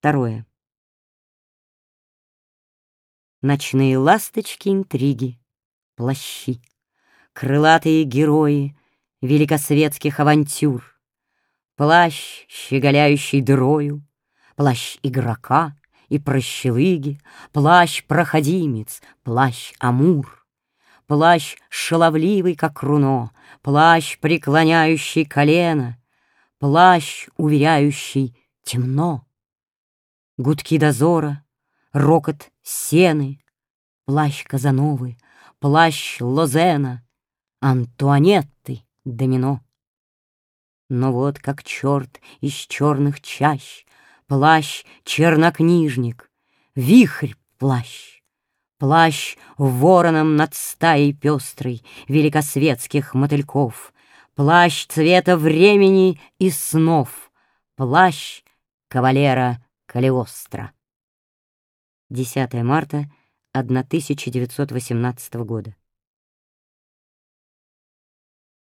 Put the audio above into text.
Второе. Ночные ласточки интриги, плащи, Крылатые герои великосветских авантюр, Плащ, щеголяющий дырою, Плащ игрока и прощелыги, Плащ-проходимец, плащ-амур, Плащ шаловливый, как руно, Плащ, преклоняющий колено, Плащ, уверяющий темно. Гудки дозора, рокот сены, Плащ Казановы, плащ Лозена, Антуанетты домино. Но вот как черт из черных чащ, Плащ чернокнижник, вихрь плащ, Плащ вороном над стаей пестрой Великосветских мотыльков, Плащ цвета времени и снов, Плащ кавалера Калиостро. 10 марта 1918 года.